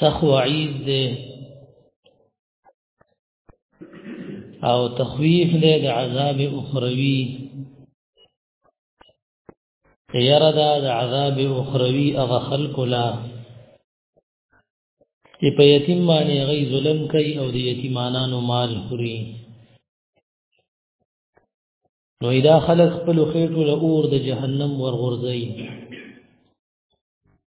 سخو عید دی او تخویف دی د عذاب اخروی یره دا د عذاب اخروی هغه خلق لا چې په یتیم باندې غي ظلم کوي او د یتیمانو مال خوري نو دا خلک خپل خېټو له اور د جهنم ورغورځي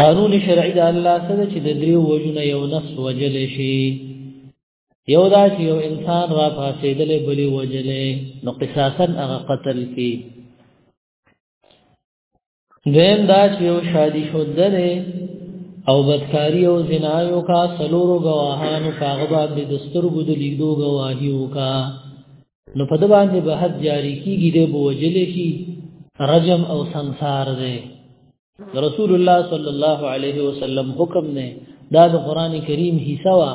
قانون شرعي د الله سره چې د دریو وجونه یو نفس وجل شي یو دا چې یو انسان را پاسېدلې بلی وجلې نو قصاصا هغه قتل کی دین دا چې یو شادي شودره او بدکاری او زنا یو کا سلورو گواهانو کاغه باندې دستور ګد لیدو گواهی وکا نو په د باندې به حد جاری کیږي د بوجل شي رجم او سنسار دی رسول الله صلی الله علیه وسلم حکم نه دا د قران کریم حصہ وا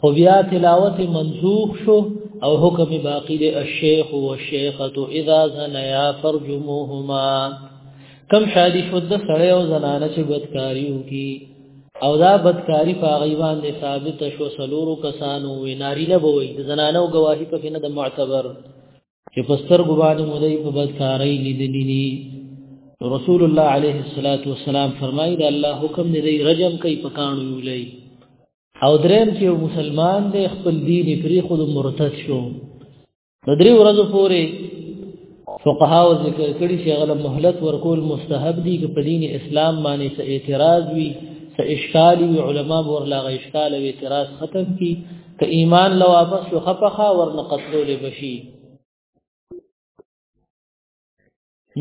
خو بیا تلاوت منسوخ شو او حکم باقی دی الشیخ والشیخه اذا زنیا فرجموهما کم شادی شود سړی او زنانه چې بدکاریو کی او دا بدکاری په غیبان دي ثابت شو سلورو کسانو وی نارینه بوي د زنانو گواهی په کنه د معتبر چې په سترګو باندې مو دی په بدکارۍ لیدلي دي رسول الله عليه الصلاة والسلام فرمایي دا الله حکم دی رجم کوي په کانو یولي او دریم چې مسلمان دی خپل دین پرې خود مرتد شو د درې ورځې پورې فقهاو ذکر کړي چې غل مهلت ورکول مستحب دي چې په دین اسلام باندې څه اعتراض وي څه اشکال وي علما ورلاغه اشکال او اعتراض ختم کړي که ایمان لو واپس شو خپخه ورنه قتلول بشي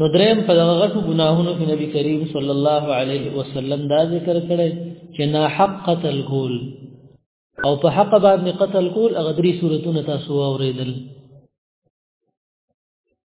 نو دریم په دغه غټو ګناهونو کې نبی کریم صلی الله علیه وسلم دا ذکر کړی چې نا حق قتل کول او په حق باندې قتل کول هغه درې صورتونه تاسو اوریدل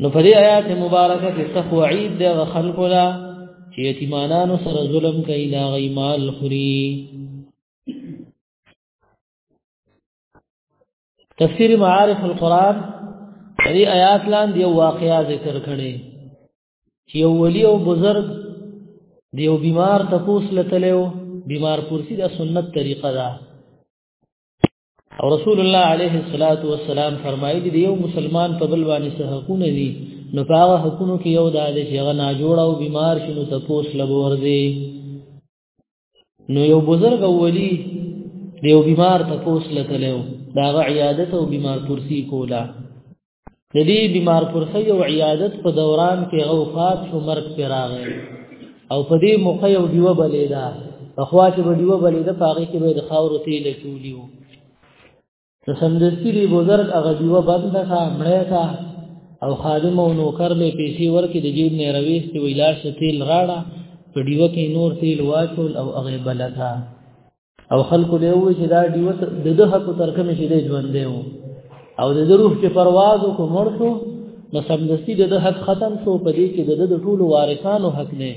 نو په دې آیات مبارکه کې تخوعید د خلکو لا چې یتیمانانو سره ظلم کوي دا غي مال خوري تفسیر معارف القرآن دې آیات لاندې یو واقعیا ذکر کړي چې یو ولی او بزرگ دی یو بیمار تپوس لتلو بیمار پرسی دا سنت طریقه ده او رسول الله عليه الصلاه والسلام فرمایلی دی یو مسلمان په بل باندې څه حقونه دي نو په هغه حقونو کې یو دا دی چې هغه نه جوړ او بیمار شي نو تپوس لبور دی نو یو بزرګ ولی دی یو بیمار تپوس لته له دا عیادت او بیمار پرسی کولا د دې بیمار پرخه یو عیادت په دوران کې او فات شو مرګ پر راغی او په دې موقع یو دیو بلې ده په خوا کې به دیو بلې ده پاغې کې به د خاورو تیل چولیو نو سمدستی دی بزرگ هغه دیو بند کا مړی کا او خادم او نوکر له پیسې ورکې د جیب نه رويستي ویلاړ څه تیل راړه په دیو کې نور تیل واچول او هغه بلکا او خلق له وی چې دا دیو د ده حق تر کوم شي دی ژوند دی او د روح چې پرواز کو مړ شو نو سمدستی د ده حق ختم شو په دې کې د ده د ټولو وارثانو حق نه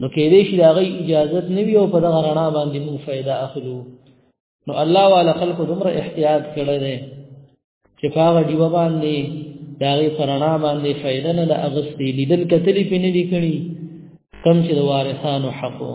نو کې دې شي دا غي اجازه نه وی او په دغه رڼا باندې مو فائدہ اخلو نو الله والا خلق دومره احتیاط کړی دی چې هغه دیو باندې دا غي پرانا باندې فائدہ نه اغستې لیدل کتلی پینې لیکړي کم چې د وارثانو حقو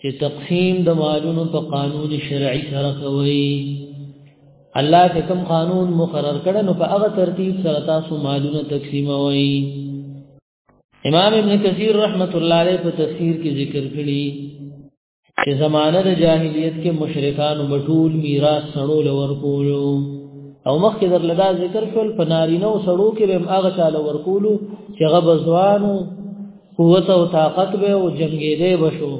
چې تقسیم د مالونو په قانون شرعي سره کوي الله چې کوم قانون مقرر کړي نو په هغه ترتیب سره تاسو مالونه تقسیموي امام ابن کثیر رحمت الله علیه په تفسیر کې ذکر کړی چې زمانه د جاهلیت کې مشرکان مټول میراث سړو لور کولو او مخکې در لدا ذکر شول په نارینه او سړو کې به هغه چاله ورکولو چې غبزوانو قوت او طاقت به او جنگیدې بشو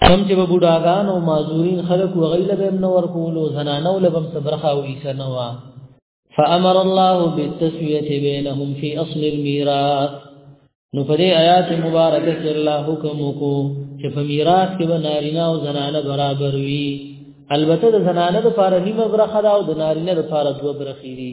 کم چې به بډاګان او معذورین خلق وغیله به نو ورکولو زنانو لبم صبرخه او عیسی نوا فامر الله بالتسويه بينهم في اصل الميراث نو په دې آیات مبارکه کې الله حکم وکړو چې په میراث کې به نارینه او زنانه برابر وي البته د زنانه لپاره نیمه برخه ده او د نارینه لپاره دوه برخې دي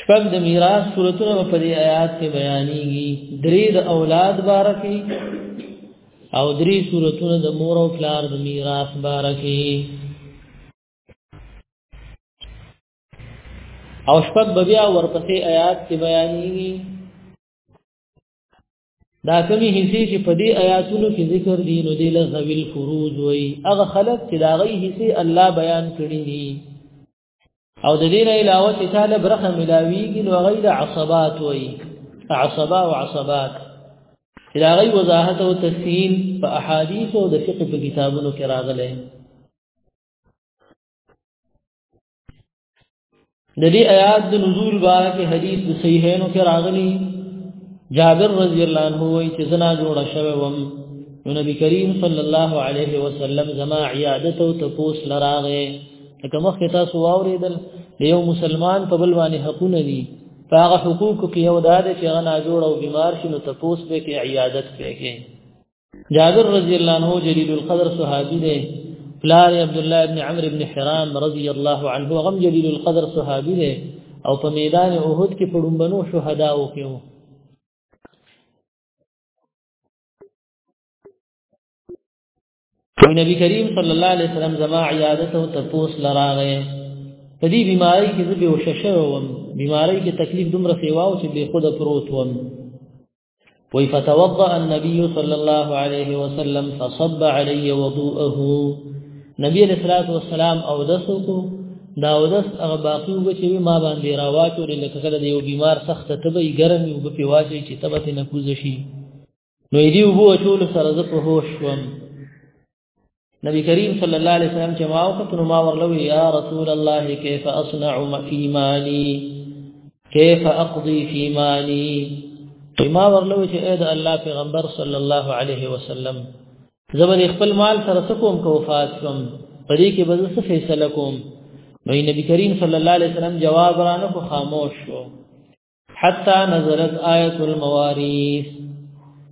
شپږ د میراث صورتونه په دې آیات کې بیانېږي درې د اولاد بارکه او درې صورتونه د مور او پلار د میراث بارکه او شپږ بیا ورپسې آیات کې بیانېږي دا کمی حصے چې په دې آیاتونو کې ذکر دي نو دې لغویل فروج وي هغه خلک چې دا غي حصے الله بیان کړی دي او د دې نه علاوه چې تعالی برخه ملاویږي نو غیر عصبات وي عصبا او عصبات دا غي وضاحت او تفصیل په احادیث او د فقه په کتابونو کې راغلي د دې آیات د نزول باره کې حدیث د صحیحینو کې راغلي جابر رضی الله عنه وایي چې زنا جوړ شوه وم نو نبی کریم صلی الله علیه وسلم زما عیادت او تپوس لراغه لکه مخکې تاسو واورېدل د یو مسلمان په بل باندې حقونه دي په هغه حقوق کې یو دا دی چې هغه ناجوړ او بیمار شي نو تپوس به کې عیادت به کې جابر رضی الله عنه جلیل القدر صحابي دی پلار عبد الله ابن عمرو ابن حرام رضی الله عنه غم جلیل القدر صحابي دی او په میدان احد کې په ډومبنو شهدا او کې وی نبی کریم صلی الله علیه وسلم زما عیادت او تپوس لراغه په دې بیماری کې زه به وششه وم بیماری کې تکلیف دومره سیوا او چې به خود پروت وم وی فتوضا النبي صلی الله علیه وسلم فصب علی وضوءه نبی علیہ الصلوۃ والسلام او دسو کو دا او دس هغه باقی وګ چې ما باندې راواچو لکه کله د یو بیمار سخت تبې ګرمي وګ په واچي چې تبته نه کوز شي نو دې وو چول سره زه په هوش وم نبی کریم صلی الله علیه وسلم چې ما وخت نو ما ورلو یا رسول الله کیف اصنع فی مالی کیف اقضی فی مالی ما ورلو چې اې د الله پیغمبر صلی الله علیه وسلم زبر خپل مال سره سکوم کو وفات کوم پدې کې به څه فیصله کوم نو نبی کریم صلی الله علیه وسلم جواب رانه کو خاموش شو حتا نزلت آیت المواريث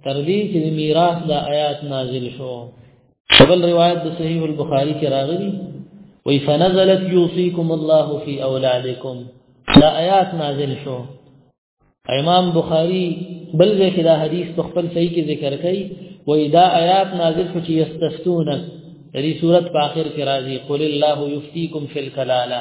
تر دې چې د میراث د آیات نازل شو شبل روایت د صحیح البخاری کې راغلی وی فنزلت یوصیکم الله فی اولادکم دا آیات نازل شو امام بخاری بل ځکه دا حدیث په خپل صحیح کې ذکر کړي وی دا آیات نازل شو چې یستفتونک دې صورت په اخر کې راځي قل الله یفتیکم فی الکلاله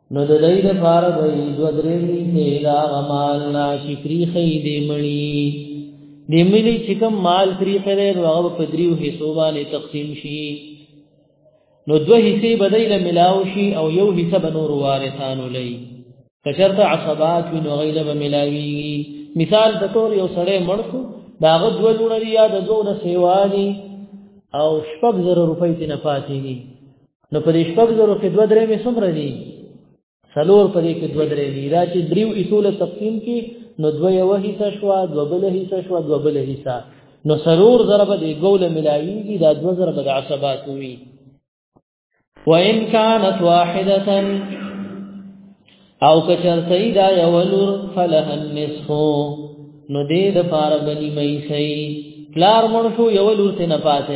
نو د دې لپاره به دو درې دې دا غمال نا شکری خې دې مړی دې ملي چې کوم مال کری خې دې هغه په دریو حصو باندې تقسیم شي نو دوه حصے بدایله ملاو شي او یو حصہ به نور وارثانو لای کشرت عصبات نو غیله به ملاوی مثال د تور یو سړی مړکو داغه دوه لونه یا د دوه سیوانی او شپږ زره روپۍ تنه پاتې دي نو په دې شپږ زرو کې دوه درې مې څومره دي سلور په دې کې دوه درې دي دا چې دریو اصول تقسیم کې نو دوه یو حصہ شو دوه بل حصہ شو دوه بل حصہ نو سلور ضرب دې ګول ملاویږي دا دوه ضرب د عصبات وي وان كانت واحده او کچر سیدا یولور فلح النصف نو دې د پار بنی مې سي پلار مړ شو یولور ته نه پاتې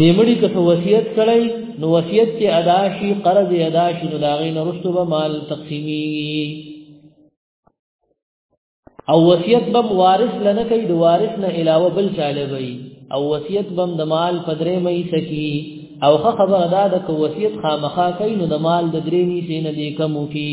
نیمړي که وصیت کړی نو وصیت چې ادا شي قرض ادا شي نو داغې نه رسو به مال تقسیمي او وصیت بم وارث لنه کوي د وارث نه علاوه بل چاله وي او وصیت بم د مال پدرې مې سکی او خبر ادا د وصیت خامخا کوي نو د مال د درې مې سینې کمو کی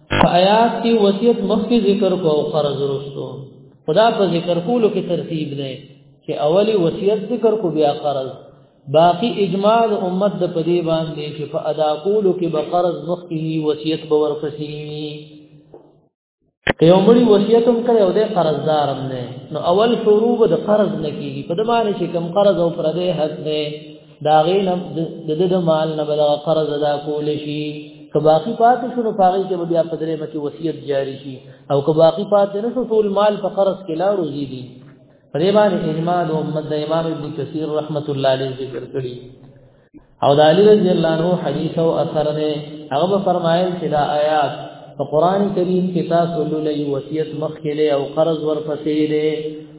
په آیات کې وصیت مخکې ذکر کو او قرض ورستو خدا په ذکر کولو کې ترتیب دی چې اولی وصیت ذکر کو بیا قرض باقی اجماع امت د پدی باندې چې په ادا کولو کې به قرض مخکې وصیت به ورپسې یو مړي وصیت هم کړي او د قرضدار هم نه نو اول شروع به د قرض نه کیږي په دمانه چې کم قرض او پردې حق نه دا غین د د د مال نه بل قرض ادا کول شي که باقی پاتې شو نو پاره کې بیا په درې مکه وصیت جاری شي او که باقی پاتې نه شو ټول مال په قرض کې لا روزي دي پرې باندې اجماع د امت د امام ابن کثیر رحمت الله علیه ذکر کړی او د علی رضی الله عنه حدیث او اثر نه هغه فرمایل چې دا آیات په قران کریم کې تاسو لولې وصیت مخکې او قرض ورپسې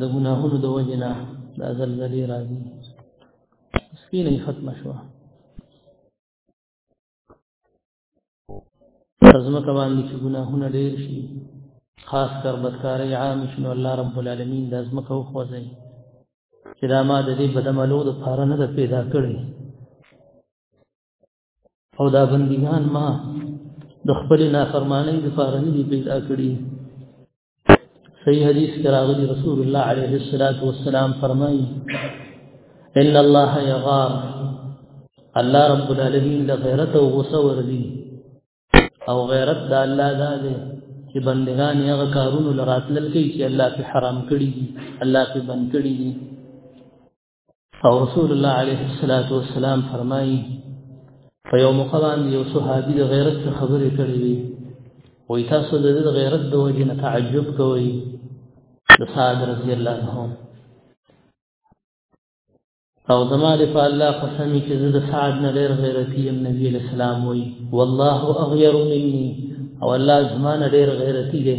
د ګناهونو د وجې نه دا زلزلې راځي سپینه یې ختمه شوه پر ځمکه باندې چې ګناهونه ډېر شي خاص کر بدکارۍ عام شي نو الله رب العالمین د ځمکه وخوځوي چې دا ما د دې بدعملو دپاره نه ده پیدا کړې او دا بندگان ما د خپل نافرمانی د فارن دی پیدا کړی صحیح حدیث کراغلی رسول الله علیه الصلاۃ والسلام فرمایي ان الله یغار الله رب العالمین د غیرت او غصه وردی او غیرت د الله دا دی چې بندگان یې هغه کارونه لراتل کوي چې الله په حرام کړی دي الله په بند کړی دي او رسول الله عليه الصلاة والسلام فرمایي په یو موقع باندې یو صحابي د غیرت څخه خبرې کړې وي وایي تاسو د دې غیرت د وجې نه تعجب کوئ د سعد رضی الله عنه او زما د په الله قسم چې زه د سعد نه ډېر غیرتي يم نبی له سلام وي والله اغير مني او الله زما نه ډېر غیرتي دی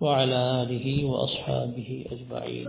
وعلى آله وأصحابه أجمعين